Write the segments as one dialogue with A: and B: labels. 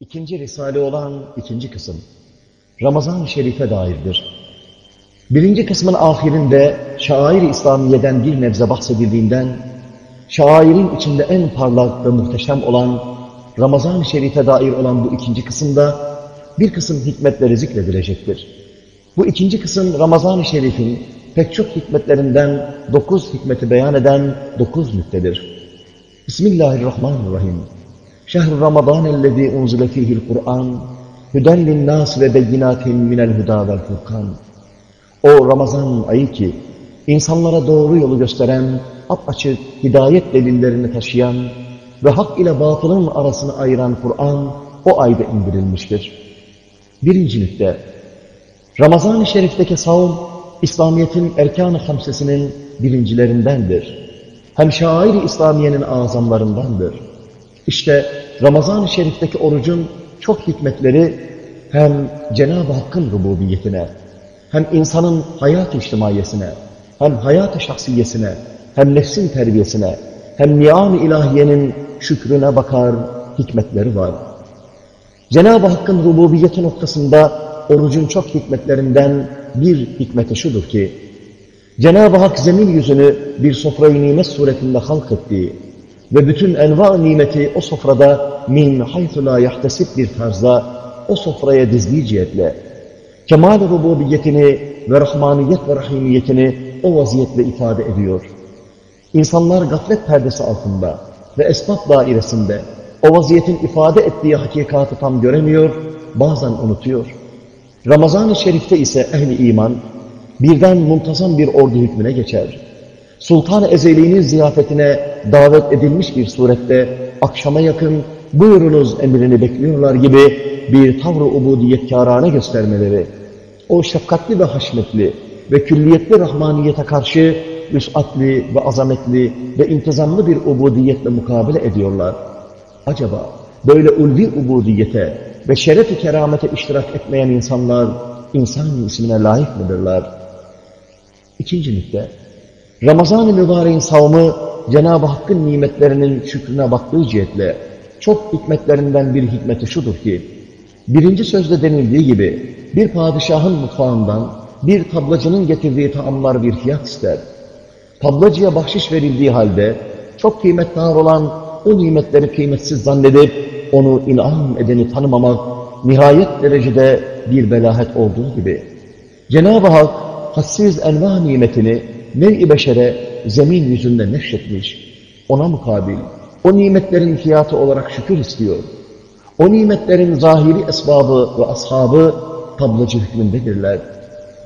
A: İkinci Risale olan ikinci kısım, Ramazan-ı Şerif'e dairdir. Birinci kısmın ahirinde şair-i İslamiye'den bir nebze bahsedildiğinden, şairin içinde en parlak ve muhteşem olan Ramazan-ı Şerif'e dair olan bu ikinci kısımda bir kısım hikmetleri zikredilecektir. Bu ikinci kısım Ramazan-ı Şerif'in pek çok hikmetlerinden dokuz hikmeti beyan eden dokuz nüktedir. Bismillahirrahmanirrahim. Şehr Ramazan ellezî unzile fîhil Kur'an hüden linnâs ve beyinâtin minel hudâ vel furkan. O Ramazan ayı ki insanlara doğru yolu gösteren, apaçık hidayet delillerini taşıyan ve hak ile batılın arasını ayıran Kur'an o ayda indirilmiştir. Birinci nükte, Ramazan-ı Şerif'teki savun, İslamiyet'in erkan-ı hamsesinin birincilerindendir. Hem şair-i İslamiye'nin azamlarındandır. İşte Ramazan-ı Şerif'teki orucun çok hikmetleri hem Cenab-ı Hakk'ın rububiyetine, hem insanın hayat-ı içtimaiyesine, hem hayat-ı şahsiyesine, hem nefsin terbiyesine, hem niyam-ı ilahiyenin şükrüne bakar hikmetleri var. Cenab-ı Hakk'ın rububiyeti noktasında orucun çok hikmetlerinden bir hikmeti şudur ki, Cenab-ı Hak zemin yüzünü bir sofrayı nimet suretinde halk ettiği ve bütün enva nimeti o sofrada min haythu la yahtesib bir tarzda o sofraya dizdiği cihetle kemal rububiyetini ve rahmaniyet ve rahimiyetini o vaziyetle ifade ediyor. İnsanlar gaflet perdesi altında ve esbab dairesinde o vaziyetin ifade ettiği hakikatı tam göremiyor, bazen unutuyor. Ramazan-ı Şerif'te ise ehli iman birden muntazam bir ordu hükmüne geçer. Sultan-ı Ezeli'nin ziyafetine davet edilmiş bir surette akşama yakın buyurunuz emrini bekliyorlar gibi bir tavr-ı ubudiyetkârâne göstermeleri, o şefkatli ve haşmetli ve külliyetli rahmaniyete karşı vüs'atli ve azametli ve intizamlı bir ubudiyetle mukabele ediyorlar. Acaba böyle ulvi ubudiyete ve şeref-i keramete iştirak etmeyen insanlar insan ismine layık mıdırlar? İkinci nükte, Ramazan-ı Mübarek'in savmı Cenab-ı Hakk'ın nimetlerinin şükrüne baktığı cihetle çok hikmetlerinden bir hikmeti şudur ki, birinci sözde denildiği gibi bir padişahın mutfağından bir tablacının getirdiği taamlar bir fiyat ister. Tablacıya bahşiş verildiği halde çok kıymetli olan o nimetleri kıymetsiz zannedip onu inam edeni tanımamak nihayet derecede bir belahet olduğu gibi. Cenab-ı Hak hassiz enva nimetini nev-i beşere zemin yüzünde neşretmiş. Ona mukabil o nimetlerin fiyatı olarak şükür istiyor. O nimetlerin zahiri esbabı ve ashabı tablacı hükmündedirler.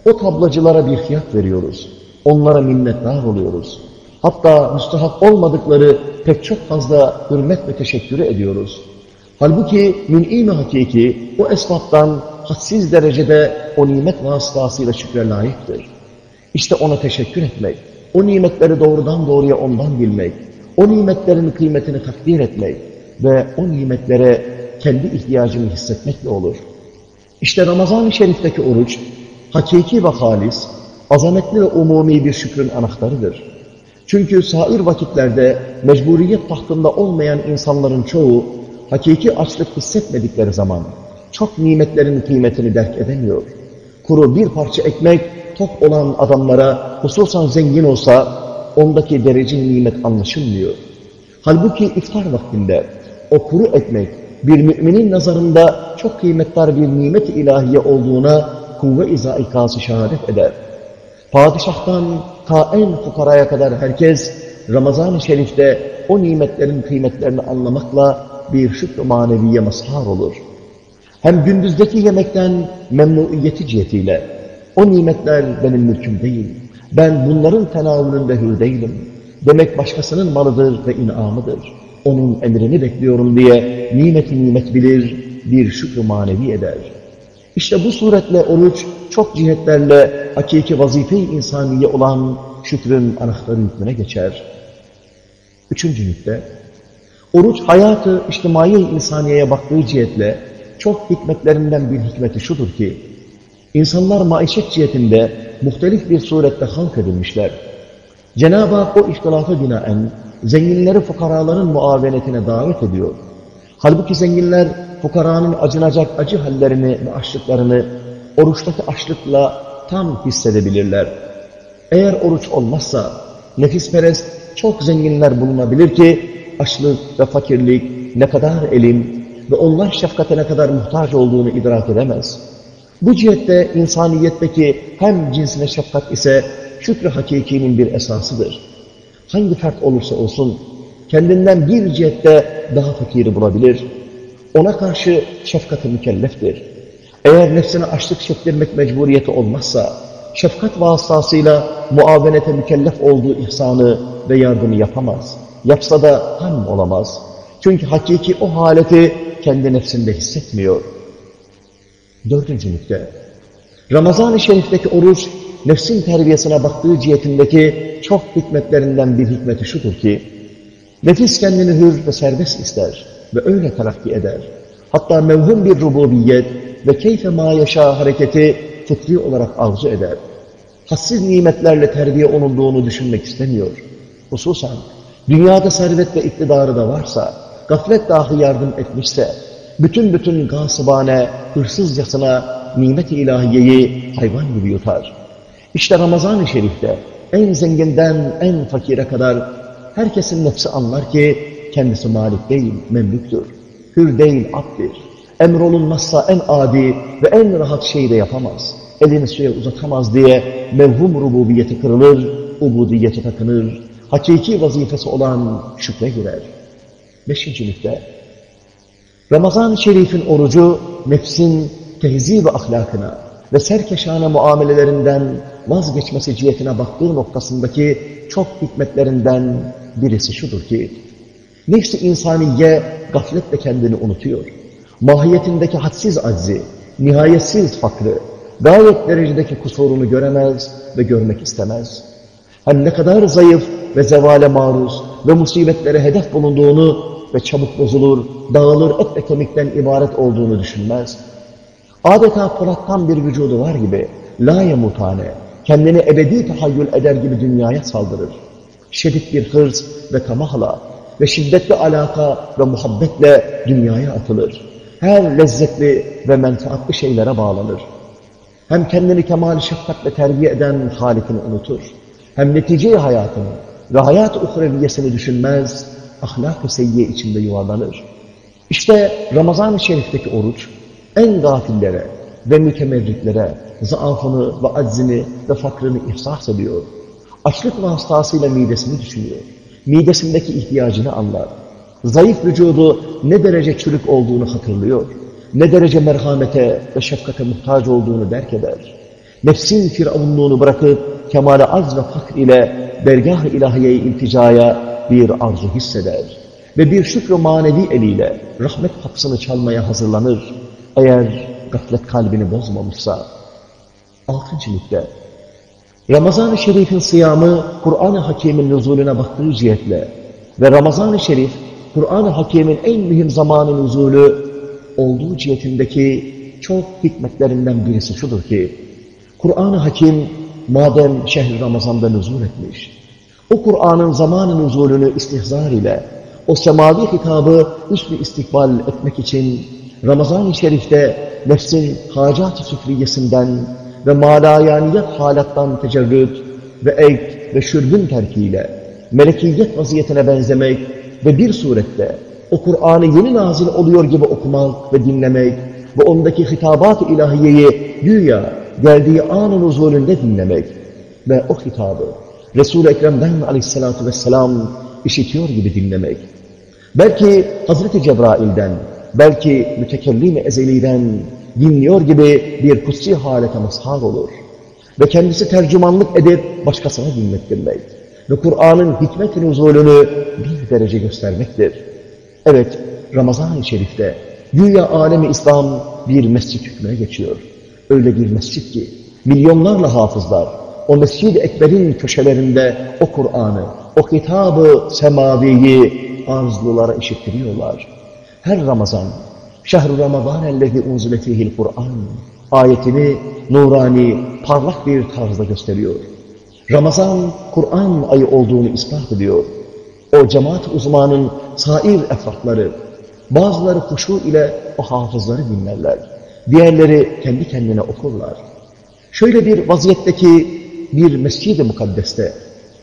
A: O tablacılara bir fiyat veriyoruz. Onlara minnettar oluyoruz. Hatta müstahak olmadıkları pek çok fazla hürmet ve teşekkürü ediyoruz. Halbuki mün'im-i hakiki o esbaptan hadsiz derecede o nimet vasıtasıyla şükre layıktır. İşte ona teşekkür etmek, o nimetleri doğrudan doğruya ondan bilmek, o nimetlerin kıymetini takdir etmek ve o nimetlere kendi ihtiyacını hissetmekle olur. İşte Ramazan-ı Şerif'teki oruç, hakiki ve halis, azametli ve umumi bir şükrün anahtarıdır. Çünkü sair vakitlerde mecburiyet tahtında olmayan insanların çoğu, hakiki açlık hissetmedikleri zaman çok nimetlerin kıymetini derk edemiyor. Kuru bir parça ekmek tok olan adamlara hususan zengin olsa ondaki derece nimet anlaşılmıyor. Halbuki iftar vaktinde o kuru ekmek bir müminin nazarında çok kıymetli bir nimet ilahiye olduğuna kuvve-i zaikası şehadet eder. Padişahtan ta en fukaraya kadar herkes Ramazan-ı Şerif'te o nimetlerin kıymetlerini anlamakla bir şükrü maneviye mazhar olur. Hem gündüzdeki yemekten memnuniyeti cihetiyle o nimetler benim mülküm değil. Ben bunların tenavülünde hür değilim. Demek başkasının malıdır ve inamıdır. Onun emrini bekliyorum diye nimeti nimet bilir, bir şükrü manevi eder. İşte bu suretle oruç çok cihetlerle hakiki vazife-i insaniye olan şükrün anahtarı hükmüne geçer. Üçüncü nükte, oruç hayatı içtimai insaniyeye baktığı cihetle çok hikmetlerinden bir hikmeti şudur ki, insanlar maişet cihetinde muhtelif bir surette halk edilmişler. Cenab-ı Hak o ihtilafa binaen zenginleri fukaraların muavenetine davet ediyor. Halbuki zenginler fukaranın acınacak acı hallerini ve açlıklarını oruçtaki açlıkla tam hissedebilirler. Eğer oruç olmazsa nefisperest çok zenginler bulunabilir ki açlık ve fakirlik ne kadar elim ve onlar şefkate ne kadar muhtaç olduğunu idrak edemez. Bu cihette insaniyetteki hem cinsine şefkat ise şükrü hakikinin bir esasıdır. Hangi fert olursa olsun kendinden bir cihette daha fakiri bulabilir. Ona karşı şefkati mükelleftir. Eğer nefsine açlık çektirmek mecburiyeti olmazsa, şefkat vasıtasıyla muavenete mükellef olduğu ihsanı ve yardımı yapamaz. Yapsa da ham olamaz. Çünkü hakiki o haleti kendi nefsinde hissetmiyor. Dördüncü nükte. Ramazan-ı Şerif'teki oruç, nefsin terbiyesine baktığı cihetindeki çok hikmetlerinden bir hikmeti şudur ki, nefis kendini hür ve serbest ister ve öyle terakki eder. Hatta mevhum bir rububiyet ve keyfe ma yaşa hareketi fıtri olarak arzu eder. Hassiz nimetlerle terbiye olunduğunu düşünmek istemiyor. Hususan dünyada servet ve iktidarı da varsa, gaflet dahi yardım etmişse, bütün bütün gasıbane, hırsızcasına nimet-i ilahiyeyi hayvan gibi yutar. İşte Ramazan-ı Şerif'te en zenginden en fakire kadar herkesin nefsi anlar ki kendisi malik değil, memlüktür. Hür değil, abdir. Emrolunmazsa en adi ve en rahat şeyi de yapamaz. Elini suya uzatamaz diye mevhum rububiyeti kırılır, ubudiyeti takınır, hakiki vazifesi olan şükre girer. Beşincilikte, Ramazan-ı Şerif'in orucu nefsin tehzib ve ahlakına ve serkeşane muamelelerinden vazgeçmesi cihetine baktığı noktasındaki çok hikmetlerinden birisi şudur ki, nefsi insaniye gafletle kendini unutuyor. Mahiyetindeki hadsiz aczi, nihayetsiz fakrı, gayet derecedeki kusurunu göremez ve görmek istemez. Hem ne kadar zayıf ve zevale maruz ve musibetlere hedef bulunduğunu ve çabuk bozulur, dağılır, et ve kemikten ibaret olduğunu düşünmez. Adeta polattan bir vücudu var gibi, la yemutane, kendini ebedi tahayyül eder gibi dünyaya saldırır. Şiddet bir hırs ve tamahla ve şiddetli alaka ve muhabbetle dünyaya atılır. Her lezzetli ve menfaatli şeylere bağlanır. Hem kendini kemal şefkatle terbiye eden halikini unutur. Hem netice hayatını ve hayat uhreviyesini düşünmez, ahlak-ı seyyiye içinde yuvarlanır. İşte Ramazan-ı Şerif'teki oruç, en gafillere ve mütemerritlere zaafını ve aczini ve fakrını ihsas ediyor. Açlık vasıtasıyla midesini düşünüyor. Midesindeki ihtiyacını anlar. Zayıf vücudu ne derece çürük olduğunu hatırlıyor. Ne derece merhamete ve şefkate muhtaç olduğunu derk eder. Nefsin firavunluğunu bırakıp kemale arz ve fakr ile dergah-ı ilahiye ilticaya bir arzu hisseder. Ve bir şükrü manevi eliyle rahmet kapısını çalmaya hazırlanır. Eğer gaflet kalbini bozmamışsa. Altıncı nükle. Ramazan-ı Şerif'in sıyamı Kur'an-ı Hakim'in nüzulüne baktığı cihetle ve Ramazan-ı Şerif Kur'an-ı Hakim'in en mühim zamanı nüzulü olduğu cihetindeki çok hikmetlerinden birisi şudur ki Kur'an-ı Hakim madem şehr Ramazan'da nüzul etmiş o Kur'an'ın zamanı nüzulünü istihzar ile o semavi hitabı üstü istikbal etmek için Ramazan-ı Şerif'te nefsin hacat-ı süfriyesinden ve malayaniyet halattan tecerrüt ve ek ve şürbün terkiyle melekiyet vaziyetine benzemek ve bir surette o Kur'an'ı yeni nazil oluyor gibi okumak ve dinlemek ve ondaki hitabat-ı ilahiyeyi güya geldiği an-ı nuzulünde dinlemek ve o hitabı Resul-i Ekrem'den aleyhissalatu vesselam işitiyor gibi dinlemek. Belki Hazreti Cebrail'den, belki mütekellim-i ezeliden dinliyor gibi bir kutsi halete mazhar olur. Ve kendisi tercümanlık edip başkasına dinlettirmek. Ve Kur'an'ın hikmet-i bir derece göstermektir. Evet, Ramazan-ı Şerif'te güya alemi İslam bir mescit hükmüne geçiyor. Öyle bir mescit ki milyonlarla hafızlar o Mescid-i Ekber'in köşelerinde o Kur'an'ı, o kitabı semaviyi arzlulara işittiriyorlar. Her Ramazan Şehr-i Ramazan ellezi unzile fihil Kur'an ayetini nurani, parlak bir tarzda gösteriyor. Ramazan, Kur'an ayı olduğunu ispat ediyor. O cemaat uzmanın sair efratları, Bazıları huşu ile o hafızları dinlerler. Diğerleri kendi kendine okurlar. Şöyle bir vaziyetteki bir mescid-i mukaddeste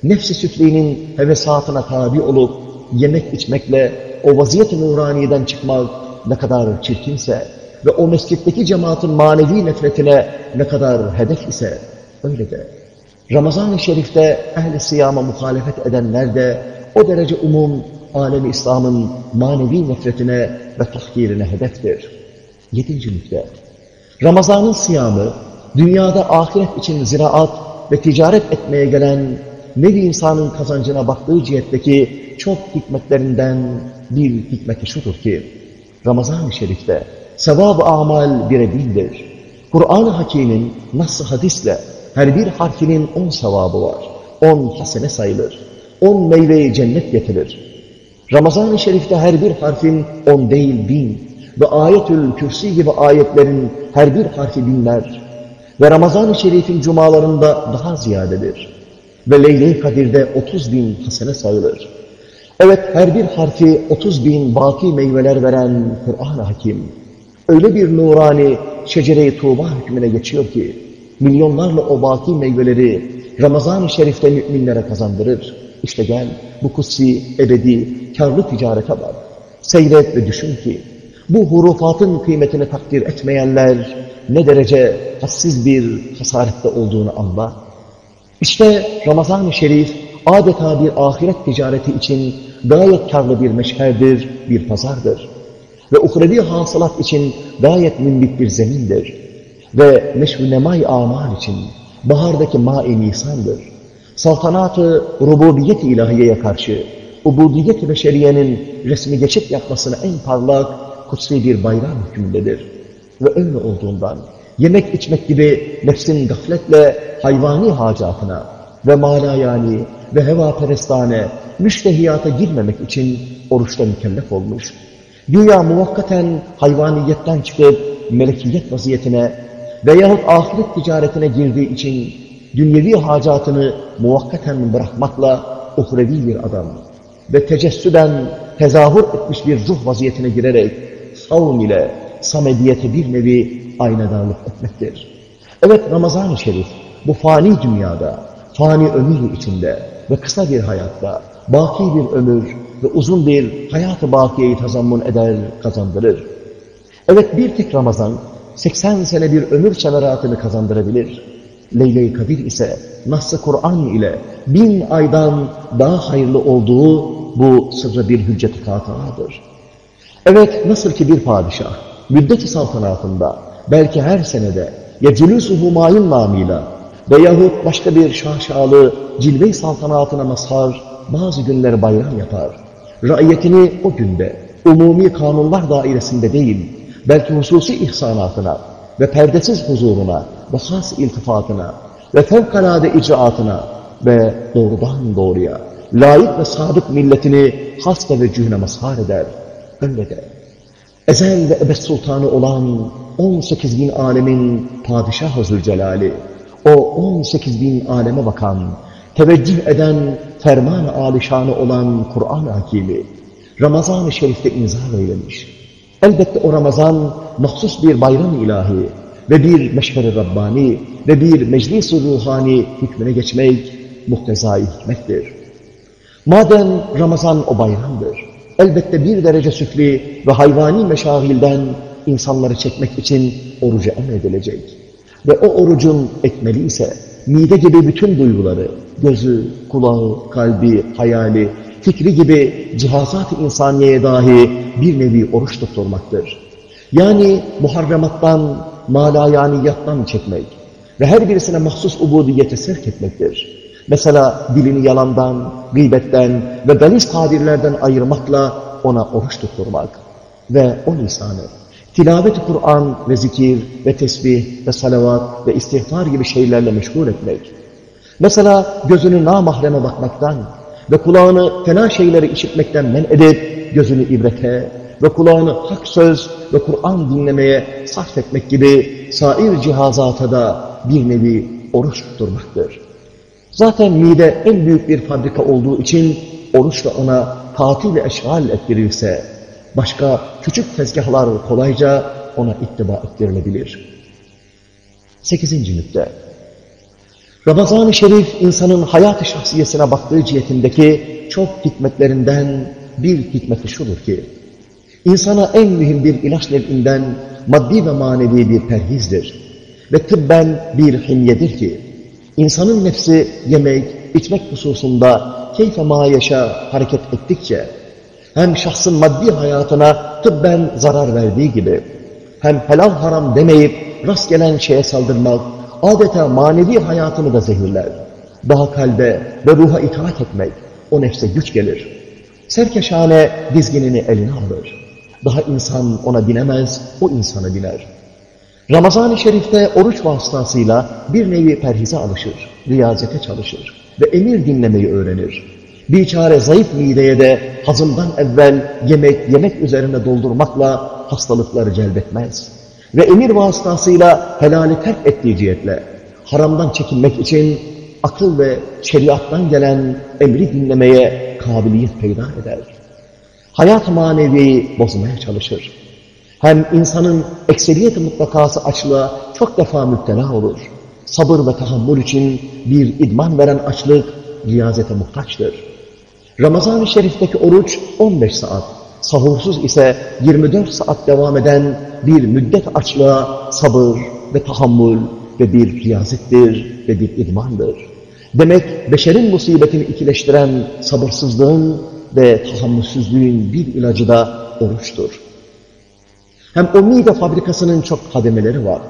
A: nefsi süfliğinin hevesatına tabi olup yemek içmekle o vaziyet-i nuraniyeden çıkmak ne kadar çirkinse ve o mescitteki cemaatin manevi nefretine ne kadar hedef ise öyle de. Ramazan-ı Şerif'te ehl-i siyama muhalefet edenler de o derece umum alemi İslam'ın manevi nefretine ve tahkirine hedeftir. Yedinci nükle. Ramazan'ın siyamı, dünyada ahiret için ziraat ve ticaret etmeye gelen nevi insanın kazancına baktığı cihetteki çok hikmetlerinden bir hikmeti şudur ki, Ramazan-ı Şerif'te sevab-ı amal birebirdir. Kur'an-ı Hakim'in nasıl hadisle her bir harfinin on sevabı var. On hasene sayılır. On meyveyi cennet getirir. Ramazan-ı Şerif'te her bir harfin on değil bin ve ayetül kürsi gibi ayetlerin her bir harfi binler ve Ramazan-ı Şerif'in cumalarında daha ziyadedir. Ve Leyle-i Kadir'de 30 bin hasene sayılır. Evet her bir harfi 30 bin baki meyveler veren Kur'an-ı Hakim. Öyle bir nurani şecere-i tuğba hükmüne geçiyor ki milyonlarla o baki meyveleri Ramazan-ı Şerif'te müminlere kazandırır. İşte gel bu kutsi, ebedi, karlı ticarete bak. Seyret ve düşün ki bu hurufatın kıymetini takdir etmeyenler ne derece hassiz bir hasarette olduğunu anla. İşte Ramazan-ı Şerif adeta bir ahiret ticareti için gayet karlı bir meşherdir, bir pazardır. Ve uhrevi hasılat için gayet mümbit bir zemindir. Ve meşru nemay amal için bahardaki ma-i nisandır. Saltanatı rububiyet ilahiyeye karşı ubudiyet-i beşeriyenin resmi geçit yapmasına en parlak kutsi bir bayram hükmündedir. Ve öyle olduğundan yemek içmek gibi nefsin gafletle hayvani hacatına ve malayani ve heva perestane müştehiyata girmemek için oruçta mükellef olmuş. Güya muvakkaten hayvaniyetten çıkıp melekiyet vaziyetine veyahut ahiret ticaretine girdiği için dünyevi hacatını muvakkaten bırakmakla uhrevi bir adam ve tecessüden tezahür etmiş bir ruh vaziyetine girerek savun ile samediyete bir nevi aynadarlık etmektir. Evet Ramazan-ı Şerif bu fani dünyada, fani ömür içinde ve kısa bir hayatta, baki bir ömür ve uzun bir hayat-ı bakiyeyi tazammun eder, kazandırır. Evet bir tek Ramazan 80 sene bir ömür semeratını kazandırabilir. Leyle-i Kadir ise Nas-ı Kur'an ile bin aydan daha hayırlı olduğu bu sırrı bir hüccet-i. Evet nasıl ki bir padişah müddet-i saltanatında belki her senede ya cülûs-u humayun namıyla veyahut başka bir şaşalı cilve-i saltanatına mazhar bazı günler bayram yapar. Raiyetini o günde umumi kanunlar dairesinde değil, belki hususi ihsanatına ve perdesiz huzuruna ve has iltifatına ve fevkalade icraatına ve doğrudan doğruya layık ve sadık milletini has teveccühüne mazhar eder. Öyle de ezel ve ebed sultanı olan 18 bin alemin padişahı Zülcelal'i, o 18 bin aleme bakan, teveccüh eden ferman-ı alişanı olan Kur'an-ı Hakimi, Ramazan-ı Şerif'te inzal eylemiş. Elbette o Ramazan mahsus bir bayram ilahi ve bir meşher-i Rabbani ve bir meclis-i ruhani hükmüne geçmek muhtezai hikmettir. Madem Ramazan o bayramdır, elbette bir derece süfli ve hayvani meşahilden insanları çekmek için orucu emredilecek. Ve o orucun ekmeli ise mide gibi bütün duyguları, gözü, kulağı, kalbi, hayali, fikri gibi cihazat-ı insaniyeye dahi bir nevi oruç tutturmaktır. Yani muharremattan, malayaniyattan çekmek ve her birisine mahsus ubudiyete sevk etmektir. Mesela dilini yalandan, gıybetten ve galis tabirlerden ayırmakla ona oruç tutturmak ve o lisanı tilavet-i Kur'an ve zikir ve tesbih ve salavat ve istiğfar gibi şeylerle meşgul etmek. Mesela gözünü namahreme bakmaktan ve kulağını fena şeyleri işitmekten men edip gözünü ibrete ve kulağını hak söz ve Kur'an dinlemeye sarf etmek gibi sair cihazata da bir nevi oruç tutturmaktır. Zaten mide en büyük bir fabrika olduğu için oruçla ona tatil eşgal ettirilse başka küçük tezgahlar kolayca ona ittiba ettirilebilir. Sekizinci nükte. Ramazan-ı Şerif insanın hayat-ı şahsiyesine baktığı cihetindeki çok hikmetlerinden bir hikmeti şudur ki, insana en mühim bir ilaç nev'inden maddi ve manevi bir perhizdir. Ve tıbben bir himyedir ki, insanın nefsi yemek, içmek hususunda keyfe mayeşa hareket ettikçe, hem şahsın maddi hayatına tıbben zarar verdiği gibi, hem helal haram demeyip rast gelen şeye saldırmak, adeta manevi hayatını da zehirler. Daha kalbe ve ruha itaat etmek o nefse güç gelir. Serkeşane dizginini eline alır. Daha insan ona binemez, o insana biner. Ramazan-ı Şerif'te oruç vasıtasıyla bir nevi perhize alışır, riyazete çalışır ve emir dinlemeyi öğrenir. Bir çare zayıf mideye de hazımdan evvel yemek yemek üzerine doldurmakla hastalıkları celbetmez. Ve emir vasıtasıyla helali terk ettiği cihetle haramdan çekinmek için akıl ve şeriattan gelen emri dinlemeye kabiliyet peyda eder. Hayat maneviyi bozmaya çalışır. Hem insanın ekseriyet mutlakası açlığa çok defa müptela olur. Sabır ve tahammül için bir idman veren açlık riyazete muhtaçtır. Ramazan-ı Şerif'teki oruç 15 saat, sahursuz ise 24 saat devam eden bir müddet açlığa sabır ve tahammül ve bir riyazettir ve bir idmandır. Demek beşerin musibetini ikileştiren sabırsızlığın ve tahammülsüzlüğün bir ilacı da oruçtur. Hem o mide fabrikasının çok kademeleri var.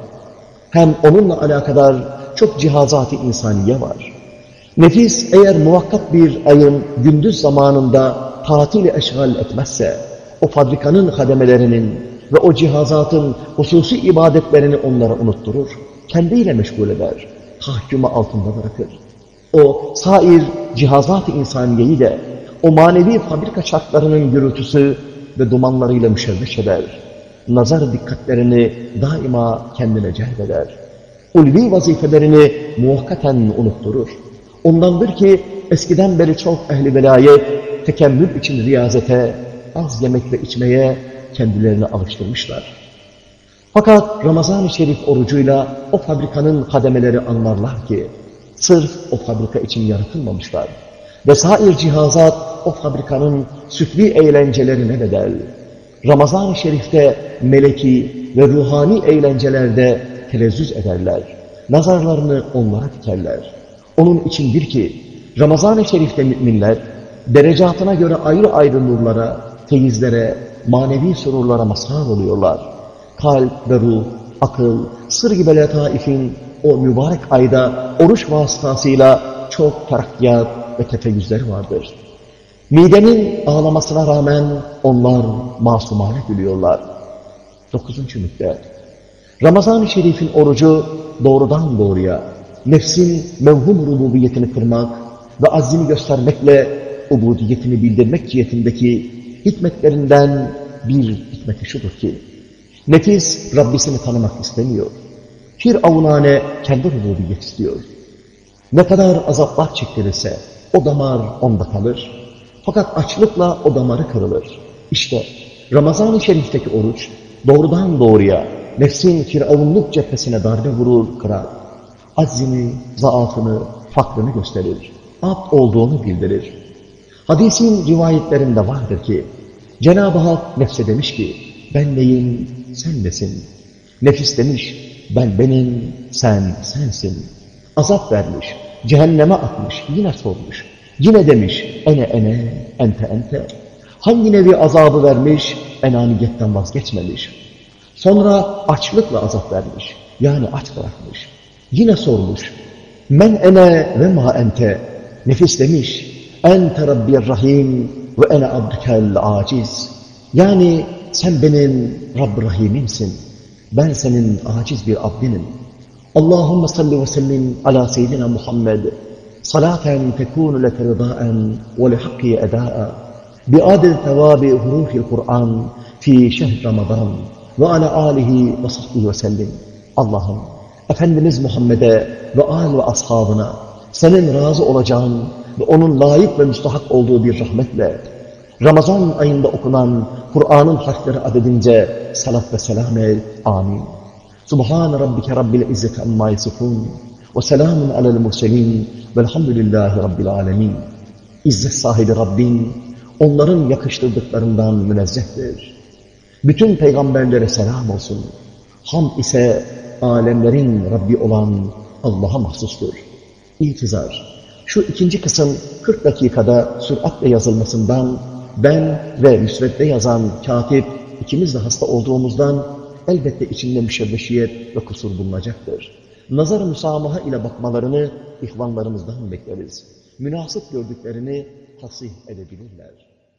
A: Hem onunla alakadar çok cihazat-ı insaniye var. Nefis eğer muvakkat bir ayın gündüz zamanında tatili eşgal etmezse, o fabrikanın kademelerinin ve o cihazatın hususi ibadetlerini onlara unutturur, kendiyle meşgul eder, tahküme altında bırakır. O sair cihazat-ı insaniyeyi de o manevi fabrika çarklarının gürültüsü ve dumanlarıyla müşevveş eder. Nazar dikkatlerini daima kendine celbeder. Ulvi vazifelerini muhakkaten unutturur. Ondandır ki eskiden beri çok ehli velayet tekemmül için riyazete, az yemek ve içmeye kendilerini alıştırmışlar. Fakat Ramazan-ı Şerif orucuyla o fabrikanın kademeleri anlarlar ki sırf o fabrika için yaratılmamışlar. Vesair cihazat o fabrikanın süfli eğlencelerine bedel. Ramazan-ı Şerif'te meleki ve ruhani eğlencelerde telezzüz ederler. Nazarlarını onlara dikerler. Onun içindir ki Ramazan-ı Şerif'te müminler derecatına göre ayrı ayrı nurlara, teyizlere, manevi sururlara mazhar oluyorlar. Kalp ve ruh, akıl, sır gibi letaifin o mübarek ayda oruç vasıtasıyla çok terakkiyat ve tefeyyüzleri vardır. Midenin ağlamasına rağmen onlar masumane gülüyorlar. Dokuzuncu nükle. Ramazan-ı Şerif'in orucu doğrudan doğruya nefsin mevhum rububiyetini kırmak ve azini göstermekle ubudiyetini bildirmek cihetindeki hikmetlerinden bir hikmeti şudur ki, nefis Rabbisini tanımak istemiyor. Firavunane kendi rububiyet istiyor. Ne kadar azaplar çektirirse o damar onda kalır. Fakat açlıkla o damarı kırılır. İşte Ramazan-ı Şerif'teki oruç doğrudan doğruya nefsin firavunluk cephesine darbe vurur, kırar. Aczini, zaafını, fakrını gösterir. Abd olduğunu bildirir. Hadisin rivayetlerinde vardır ki Cenab-ı Hak nefse demiş ki ben neyim, sen nesin? Nefis demiş ben benim, sen sensin. Azap vermiş, cehenneme atmış, yine sormuş. Yine demiş, ene ene, ente ente. Hangi nevi azabı vermiş, enaniyetten vazgeçmemiş. Sonra açlıkla azap vermiş, yani aç bırakmış. Yine sormuş, men ene ve ma ente. Nefis demiş, ente rabbir rahim ve ene abdükel aciz. Yani sen benim Rabb Rahim'imsin. Ben senin aciz bir abdinim. Allahümme salli ve sellim ala seyyidina Muhammed. Tekunu leke rıdaen ve lihakki eda'a. Bi'adil tevabi hurufil Kur'an fi şehr Ramazan ve ala alihi ve sahbihi ve sellim. Allah'ım Efendimiz Muhammed'e ve al ve ashabına senin razı olacağın ve onun layık ve müstahak olduğu bir rahmetle Ramazan ayında okunan Kur'an'ın harfleri adedince salat ve selam et. Amin. Subhan rabbike rabbil izzeti amma yasifun selamun alel murselin velhamdülillahi rabbil alemin. İzzet sahibi Rabbin onların yakıştırdıklarından münezzehtir. Bütün peygamberlere selam olsun. Ham ise alemlerin Rabbi olan Allah'a mahsustur. İltizar. Şu ikinci kısım 40 dakikada süratle yazılmasından ben ve müsvedde yazan katip ikimiz de hasta olduğumuzdan elbette içinde müşevveşiyet ve kusur bulunacaktır. Nazar-ı müsamaha ile bakmalarını ihvanlarımızdan bekleriz. Münasip gördüklerini tasih edebilirler.